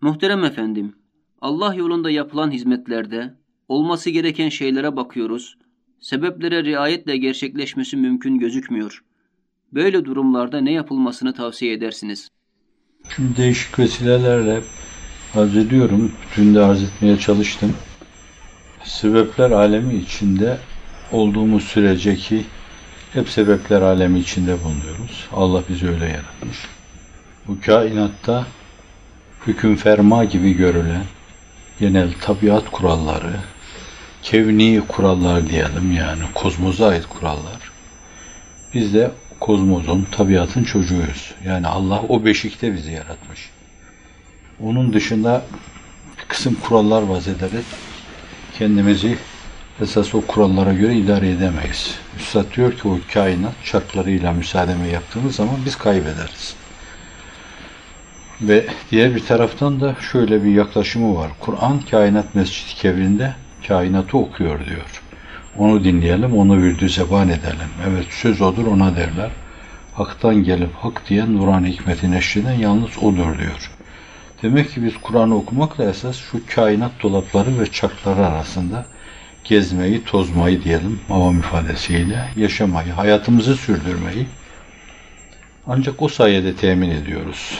Muhterem efendim, Allah yolunda yapılan hizmetlerde olması gereken şeylere bakıyoruz. Sebeplere riayetle gerçekleşmesi mümkün gözükmüyor. Böyle durumlarda ne yapılmasını tavsiye edersiniz? Şimdi değişik vesilelerle arz ediyorum. Dün de arz etmeye çalıştım. Sebepler alemi içinde olduğumuz sürece ki hep sebepler alemi içinde bulunuyoruz. Allah bizi öyle yaratmış. Bu kainatta hüküm ferma gibi görülen genel tabiat kuralları, kevni kurallar diyelim yani kozmoza ait kurallar. Biz de kozmozun, tabiatın çocuğuyuz. Yani Allah o beşikte bizi yaratmış. Onun dışında bir kısım kurallar vaz ederek kendimizi esas o kurallara göre idare edemeyiz. Üstad diyor ki o kainat şartlarıyla müsaademe yaptığımız zaman biz kaybederiz. Ve diğer bir taraftan da şöyle bir yaklaşımı var. Kur'an kainat mescidi kevrinde kainatı okuyor diyor. Onu dinleyelim, onu virdü zeban edelim. Evet söz odur ona derler. Hak'tan gelip hak diyen Nuran hikmeti neşreden yalnız odur diyor. Demek ki biz Kur'an'ı okumakla esas şu kainat dolapları ve çarkları arasında gezmeyi, tozmayı diyelim avam ifadesiyle, yaşamayı, hayatımızı sürdürmeyi ancak o sayede temin ediyoruz.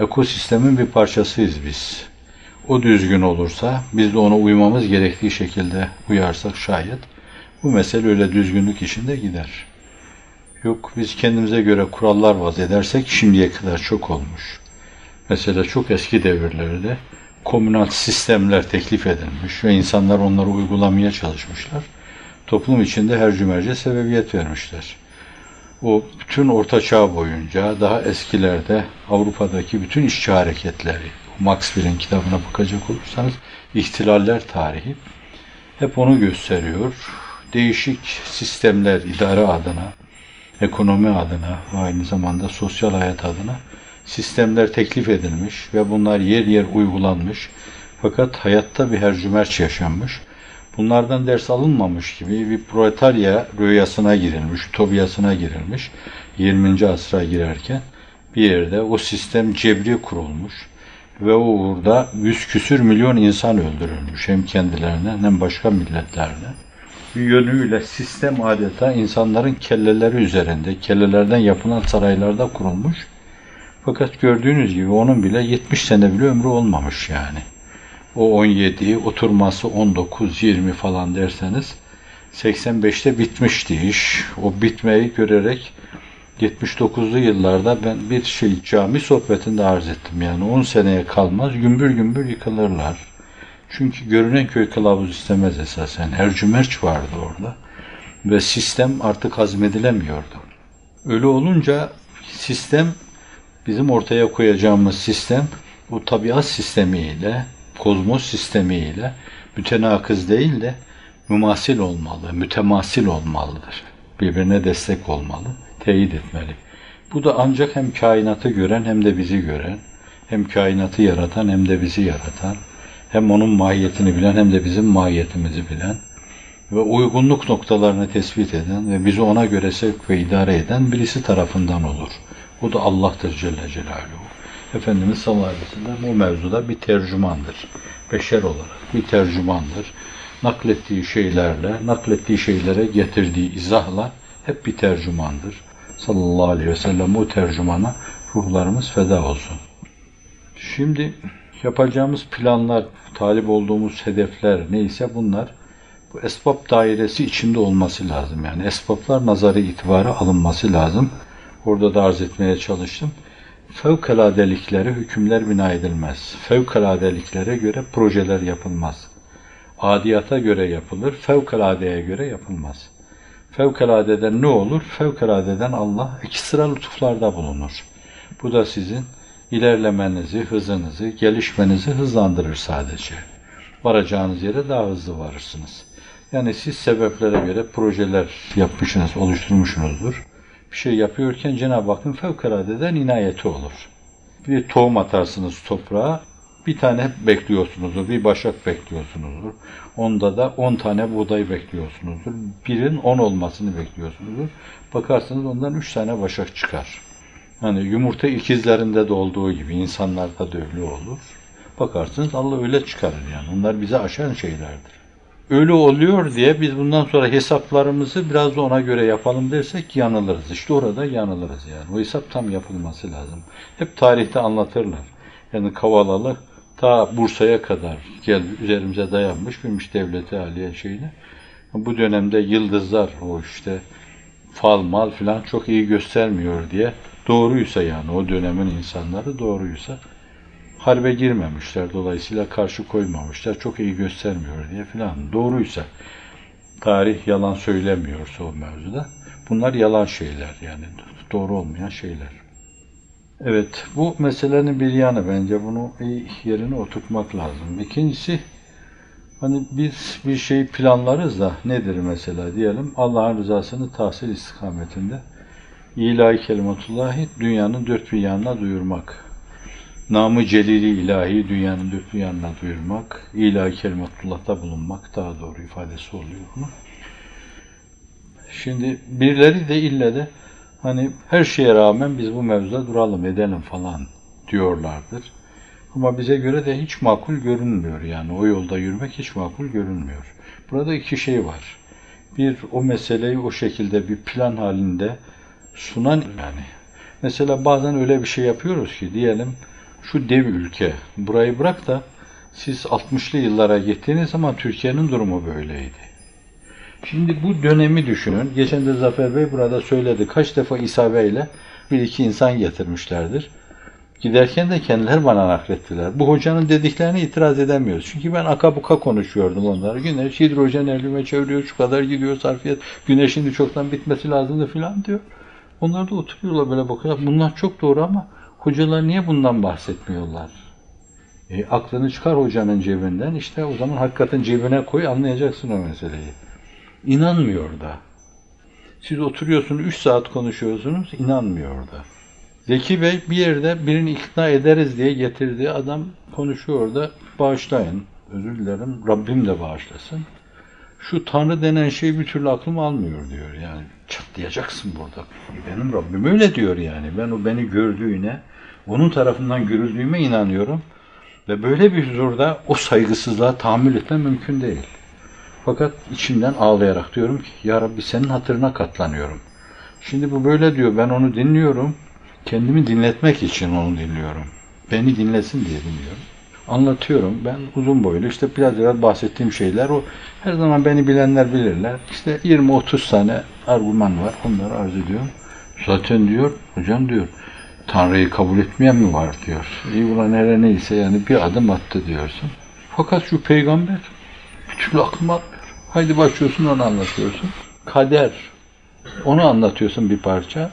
Ekosistemin bir parçasıyız biz. O düzgün olursa, biz de ona uymamız gerektiği şekilde uyarsak şayet, bu mesele öyle düzgünlük içinde gider. Yok biz kendimize göre kurallar vaz edersek şimdiye kadar çok olmuş. Mesela çok eski devirlerde komünal sistemler teklif edilmiş ve insanlar onları uygulamaya çalışmışlar. Toplum içinde her cümerce sebebiyet vermişler. O bütün orta çağ boyunca daha eskilerde Avrupa'daki bütün işçi hareketleri, Max Weber'in kitabına bakacak olursanız ihtilaller tarihi hep onu gösteriyor. Değişik sistemler idare adına, ekonomi adına ve aynı zamanda sosyal hayat adına sistemler teklif edilmiş ve bunlar yer yer uygulanmış. Fakat hayatta bir hercümerç yaşanmış. Bunlardan ders alınmamış gibi bir proletarya rüyasına girilmiş, ütopyasına girilmiş. 20. asra girerken bir yerde o sistem cebri kurulmuş ve o uğurda yüz küsür milyon insan öldürülmüş hem kendilerine hem başka milletlerine. Bir yönüyle sistem adeta insanların kelleleri üzerinde, kellelerden yapılan saraylarda kurulmuş. Fakat gördüğünüz gibi onun bile 70 sene bile ömrü olmamış yani. O 17, oturması 19-20 falan derseniz 85'te bitmişti iş. O bitmeyi görerek 79'lu yıllarda ben bir şey cami sohbetinde arz ettim. Yani 10 seneye kalmaz gümbür gümbür yıkılırlar. Çünkü görünen köy kılavuz istemez esasen. Ercümerç vardı orada. Ve sistem artık hazmedilemiyordu. Öyle olunca sistem bizim ortaya koyacağımız sistem bu tabiat sistemiyle, kozmos sistemiyle mütenakız değil de mümasil olmalı, mütemasil olmalıdır. Birbirine destek olmalı, teyit etmeli. Bu da ancak hem kainatı gören hem de bizi gören, hem kainatı yaratan hem de bizi yaratan, hem onun mahiyetini bilen hem de bizim mahiyetimizi bilen ve uygunluk noktalarını tespit eden ve bizi ona göre sevk ve idare eden birisi tarafından olur. Bu da Allah'tır Celle Celaluhu. Efendimiz sallallahu aleyhi ve sellem o mevzuda bir tercümandır. Beşer olarak bir tercümandır. Naklettiği şeylerle, naklettiği şeylere getirdiği izahla hep bir tercümandır. Sallallahu aleyhi ve sellem o tercümana ruhlarımız feda olsun. Şimdi yapacağımız planlar, talip olduğumuz hedefler neyse bunlar bu esbab dairesi içinde olması lazım. Yani esbablar nazarı itibara alınması lazım. Orada da arz etmeye çalıştım. Fevkaladeliklere hükümler bina edilmez. Fevkaladeliklere göre projeler yapılmaz. Adiyata göre yapılır, fevkaladeye göre yapılmaz. Fevkaladeden ne olur? Fevkaladeden Allah iki sıra lütuflarda bulunur. Bu da sizin ilerlemenizi, hızınızı, gelişmenizi hızlandırır sadece. Varacağınız yere daha hızlı varırsınız. Yani siz sebeplere göre projeler yapmışsınız, oluşturmuşsunuzdur bir şey yapıyorken Cenab-ı Hakk'ın fevkaladeden inayeti olur. Bir tohum atarsınız toprağa, bir tane bekliyorsunuzdur, bir başak bekliyorsunuzdur. Onda da on tane buğday bekliyorsunuzdur. Birin on olmasını bekliyorsunuzdur. Bakarsınız ondan üç tane başak çıkar. Hani yumurta ikizlerinde de olduğu gibi insanlarda da öyle olur. Bakarsınız Allah öyle çıkarır yani. Onlar bize aşan şeylerdir. Öyle oluyor diye biz bundan sonra hesaplarımızı biraz da ona göre yapalım dersek yanılırız. İşte orada yanılırız yani. O hesap tam yapılması lazım. Hep tarihte anlatırlar. Yani Kavalalı ta Bursa'ya kadar gel üzerimize dayanmış bilmiş devleti aliye şeyine. Bu dönemde yıldızlar o işte fal mal filan çok iyi göstermiyor diye doğruysa yani o dönemin insanları doğruysa harbe girmemişler dolayısıyla karşı koymamışlar çok iyi göstermiyor diye filan doğruysa tarih yalan söylemiyorsa o mevzuda bunlar yalan şeyler yani doğru olmayan şeyler. Evet bu meselenin bir yanı bence bunu iyi yerine oturtmak lazım. İkincisi Hani biz bir şey planlarız da nedir mesela diyelim Allah'ın rızasını tahsil istikametinde ilahi kelimatullahi dünyanın dört bir yanına duyurmak. Namı celili ilahi dünyanın dört bir yanına duyurmak. ilahi kelimatullah'ta bulunmak daha doğru ifadesi oluyor bunun. Şimdi birileri de ille de hani her şeye rağmen biz bu mevzuda duralım edelim falan diyorlardır. Ama bize göre de hiç makul görünmüyor yani o yolda yürümek hiç makul görünmüyor. Burada iki şey var. Bir o meseleyi o şekilde bir plan halinde sunan yani. Mesela bazen öyle bir şey yapıyoruz ki diyelim şu dev ülke burayı bırak da siz 60'lı yıllara gittiğiniz zaman Türkiye'nin durumu böyleydi. Şimdi bu dönemi düşünün. Geçen de Zafer Bey burada söyledi. Kaç defa İsa Bey'le bir iki insan getirmişlerdir. Giderken de kendileri bana naklettiler. Bu hocanın dediklerine itiraz edemiyoruz. Çünkü ben akabuka konuşuyordum onlara. Güneş hidrojen elime çeviriyor, şu kadar gidiyor sarfiyat. Güneşin de çoktan bitmesi lazımdı filan diyor. Onlar da oturuyorlar böyle bakıyorlar. Bunlar çok doğru ama hocalar niye bundan bahsetmiyorlar? E, aklını çıkar hocanın cebinden. İşte o zaman hakikaten cebine koy anlayacaksın o meseleyi. İnanmıyor da. Siz oturuyorsunuz 3 saat konuşuyorsunuz inanmıyor da. Zeki Bey bir yerde birini ikna ederiz diye getirdiği adam konuşuyor da bağışlayın. Özür dilerim. Rabbim de bağışlasın. Şu Tanrı denen şey bir türlü aklım almıyor diyor. Yani çatlayacaksın burada. Benim Rabbim öyle diyor yani. Ben o beni gördüğüne, onun tarafından görüldüğüme inanıyorum. Ve böyle bir huzurda o saygısızlığa tahammül etmem mümkün değil. Fakat içimden ağlayarak diyorum ki Ya Rabbi senin hatırına katlanıyorum. Şimdi bu böyle diyor. Ben onu dinliyorum. Kendimi dinletmek için onu dinliyorum. Beni dinlesin diye dinliyorum. Anlatıyorum. Ben uzun boylu işte biraz biraz bahsettiğim şeyler o her zaman beni bilenler bilirler. İşte 20-30 tane argüman var. Onları arz ediyorum. Zaten diyor hocam diyor Tanrı'yı kabul etmeyen mi var diyor. İyi ulan hele neyse yani bir adım attı diyorsun. Fakat şu peygamber bir türlü aklıma atmıyor. Haydi başlıyorsun onu anlatıyorsun. Kader. Onu anlatıyorsun bir parça.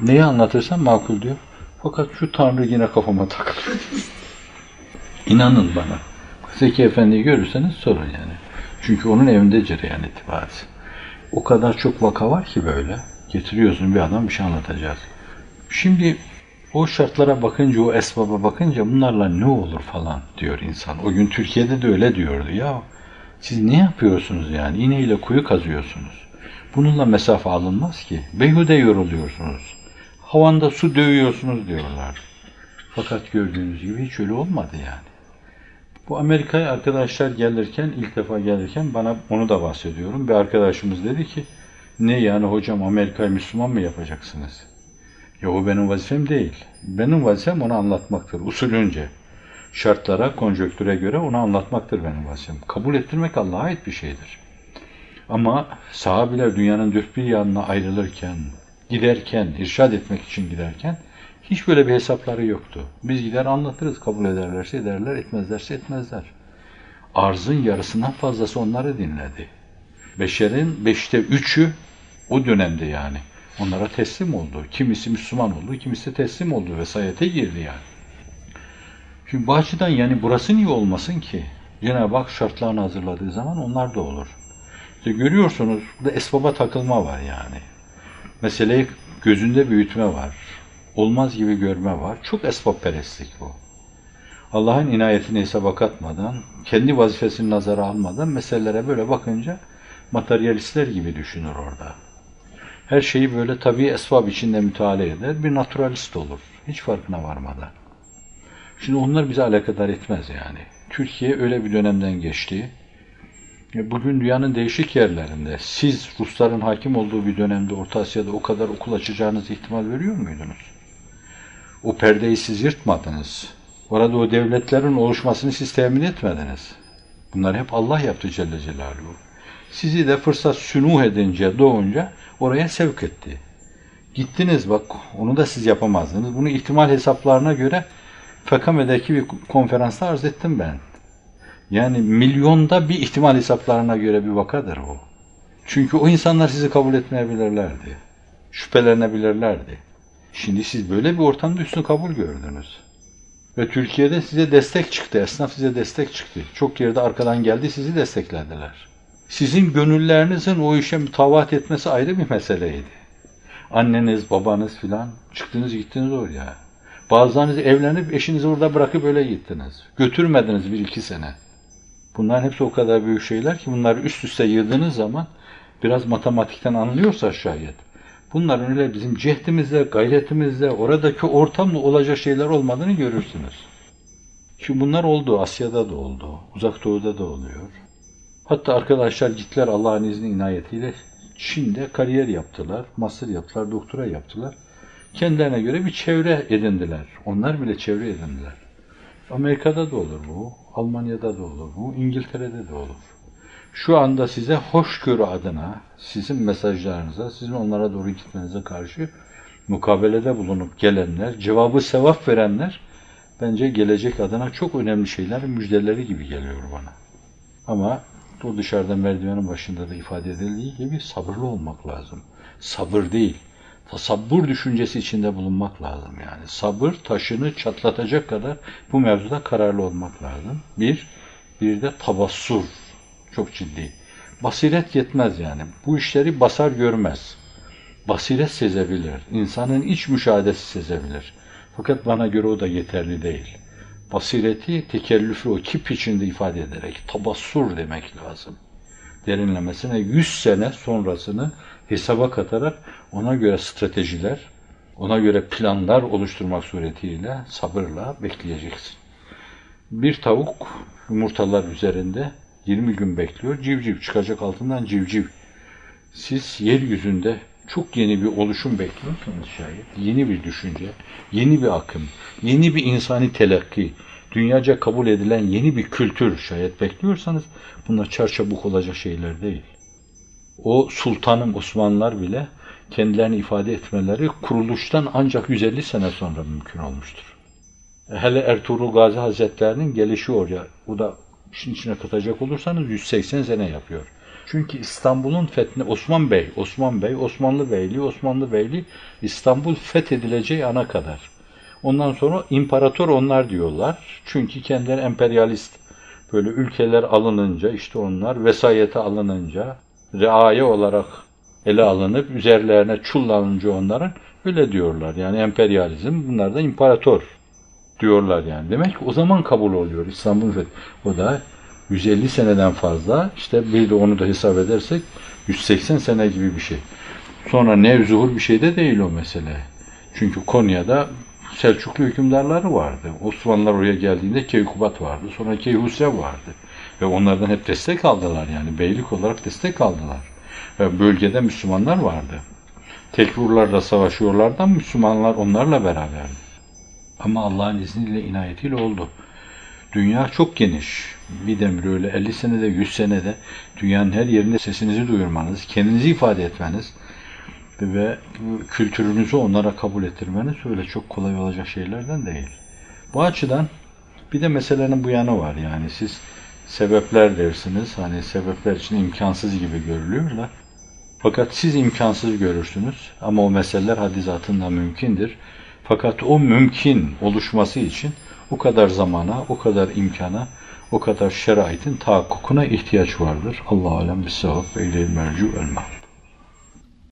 Neyi anlatırsan makul diyor. Fakat şu Tanrı yine kafama takılıyor. İnanın bana. Zeki Efendi'yi görürseniz sorun yani. Çünkü onun evinde cereyan itibariz. O kadar çok vaka var ki böyle. Getiriyorsun bir adam bir şey anlatacağız. Şimdi o şartlara bakınca, o esbaba bakınca bunlarla ne olur falan diyor insan. O gün Türkiye'de de öyle diyordu. Ya siz ne yapıyorsunuz yani? İğneyle kuyu kazıyorsunuz. Bununla mesafe alınmaz ki. Beyhude yoruluyorsunuz. Havanda su dövüyorsunuz diyorlar. Fakat gördüğünüz gibi hiç öyle olmadı yani. Bu Amerika'ya arkadaşlar gelirken, ilk defa gelirken bana onu da bahsediyorum. Bir arkadaşımız dedi ki, ne yani hocam Amerika'yı Müslüman mı yapacaksınız? Ya o benim vazifem değil. Benim vazifem onu anlatmaktır, usulünce. Şartlara, konjöktüre göre onu anlatmaktır benim vazifem. Kabul ettirmek Allah'a ait bir şeydir. Ama sahabiler dünyanın dört bir yanına ayrılırken, giderken, irşad etmek için giderken hiç böyle bir hesapları yoktu. Biz gider anlatırız, kabul ederlerse ederler, etmezlerse etmezler. Arzın yarısından fazlası onları dinledi. Beşerin beşte üçü o dönemde yani onlara teslim oldu. Kimisi Müslüman oldu, kimisi teslim oldu, vesayete girdi yani. Şimdi bu açıdan yani burası niye olmasın ki? Cenab-ı Hak şartlarını hazırladığı zaman onlar da olur. İşte görüyorsunuz burada esbaba takılma var yani. Meseleyi gözünde büyütme var. Olmaz gibi görme var. Çok esbabperestlik bu. Allah'ın inayetini hesaba katmadan, kendi vazifesini nazara almadan meselelere böyle bakınca materyalistler gibi düşünür orada. Her şeyi böyle tabii esbab içinde müteala eder. Bir naturalist olur. Hiç farkına varmadan. Şimdi onlar bize alakadar etmez yani. Türkiye öyle bir dönemden geçti. Bugün dünyanın değişik yerlerinde siz Rusların hakim olduğu bir dönemde Orta Asya'da o kadar okul açacağınız ihtimal veriyor muydunuz? O perdeyi siz yırtmadınız. Orada o devletlerin oluşmasını siz temin etmediniz. Bunlar hep Allah yaptı Celle Celaluhu. Sizi de fırsat sünuh edince, doğunca oraya sevk etti. Gittiniz bak, onu da siz yapamazdınız. Bunu ihtimal hesaplarına göre Fekame'deki bir konferansta arz ettim ben. Yani milyonda bir ihtimal hesaplarına göre bir vakadır bu. Çünkü o insanlar sizi kabul etmeyebilirlerdi. Şüphelenebilirlerdi. Şimdi siz böyle bir ortamda üstün kabul gördünüz. Ve Türkiye'de size destek çıktı. Esnaf size destek çıktı. Çok yerde arkadan geldi sizi desteklediler. Sizin gönüllerinizin o işe mütavat etmesi ayrı bir meseleydi. Anneniz, babanız filan çıktınız gittiniz oraya. Bazılarınız evlenip eşinizi orada bırakıp öyle gittiniz. Götürmediniz bir iki sene. Bunların hepsi o kadar büyük şeyler ki bunları üst üste yığdığınız zaman biraz matematikten anlıyorsa şayet bunların öyle bizim cehdimizle, gayretimizle, oradaki ortamla olacak şeyler olmadığını görürsünüz. Şimdi bunlar oldu. Asya'da da oldu. Uzak Doğu'da da oluyor. Hatta arkadaşlar gittiler Allah'ın izni inayetiyle Çin'de kariyer yaptılar, master yaptılar, doktora yaptılar. Kendilerine göre bir çevre edindiler. Onlar bile çevre edindiler. Amerika'da da olur bu, Almanya'da da olur bu, İngiltere'de de olur. Şu anda size hoşgörü adına, sizin mesajlarınıza, sizin onlara doğru gitmenize karşı mukabelede bulunup gelenler, cevabı sevap verenler, bence gelecek adına çok önemli şeyler, müjdeleri gibi geliyor bana. Ama o dışarıda merdivenin başında da ifade edildiği gibi sabırlı olmak lazım. Sabır değil, tasabbur düşüncesi içinde bulunmak lazım yani. Sabır taşını çatlatacak kadar bu mevzuda kararlı olmak lazım. Bir, bir de tabassur. Çok ciddi. Basiret yetmez yani. Bu işleri basar görmez. Basiret sezebilir. İnsanın iç müşahedesi sezebilir. Fakat bana göre o da yeterli değil. Basireti tekellüfü o kip içinde ifade ederek tabassur demek lazım. Derinlemesine 100 sene sonrasını hesaba katarak ona göre stratejiler, ona göre planlar oluşturmak suretiyle sabırla bekleyeceksin. Bir tavuk yumurtalar üzerinde 20 gün bekliyor. Civciv çıkacak altından civciv. Siz yeryüzünde çok yeni bir oluşum bekliyorsanız şayet, yeni bir düşünce, yeni bir akım, yeni bir insani telakki, dünyaca kabul edilen yeni bir kültür şayet bekliyorsanız bunlar çarçabuk olacak şeyler değil. O sultanım Osmanlılar bile kendilerini ifade etmeleri kuruluştan ancak 150 sene sonra mümkün olmuştur. Hele Ertuğrul Gazi Hazretlerinin gelişi oraya, o da işin içine katacak olursanız 180 sene yapıyor. Çünkü İstanbul'un fethine Osman Bey, Osman Bey, Osmanlı Beyliği, Osmanlı Beyliği İstanbul fethedileceği ana kadar. Ondan sonra imparator onlar diyorlar. Çünkü kendileri emperyalist. Böyle ülkeler alınınca işte onlar vesayete alınınca reaye olarak ele alınıp üzerlerine çullanınca onların öyle diyorlar. Yani emperyalizm bunlar da imparator diyorlar yani. Demek ki o zaman kabul oluyor İstanbul fethi. O da 150 seneden fazla işte bir de onu da hesap edersek 180 sene gibi bir şey. Sonra nevzuhur bir şey de değil o mesele. Çünkü Konya'da Selçuklu hükümdarları vardı. Osmanlılar oraya geldiğinde Keykubat vardı. Sonra Keyhusrev vardı. Ve onlardan hep destek aldılar yani. Beylik olarak destek aldılar. Ve bölgede Müslümanlar vardı. Tekfurlarla savaşıyorlardan Müslümanlar onlarla beraberdi. Ama Allah'ın izniyle, inayetiyle oldu. Dünya çok geniş. Bir demir öyle 50 senede, 100 senede dünyanın her yerinde sesinizi duyurmanız, kendinizi ifade etmeniz ve kültürünüzü onlara kabul ettirmeniz öyle çok kolay olacak şeylerden değil. Bu açıdan bir de meselenin bu yanı var. Yani siz sebepler dersiniz. Hani sebepler için imkansız gibi görülüyor da. Fakat siz imkansız görürsünüz. Ama o meseleler hadizatında mümkündür. Fakat o mümkün oluşması için o kadar zamana, o kadar imkana, o kadar şeraitin tahakkukuna ihtiyaç vardır. Allah alem bis sevap ve ileyl mercu el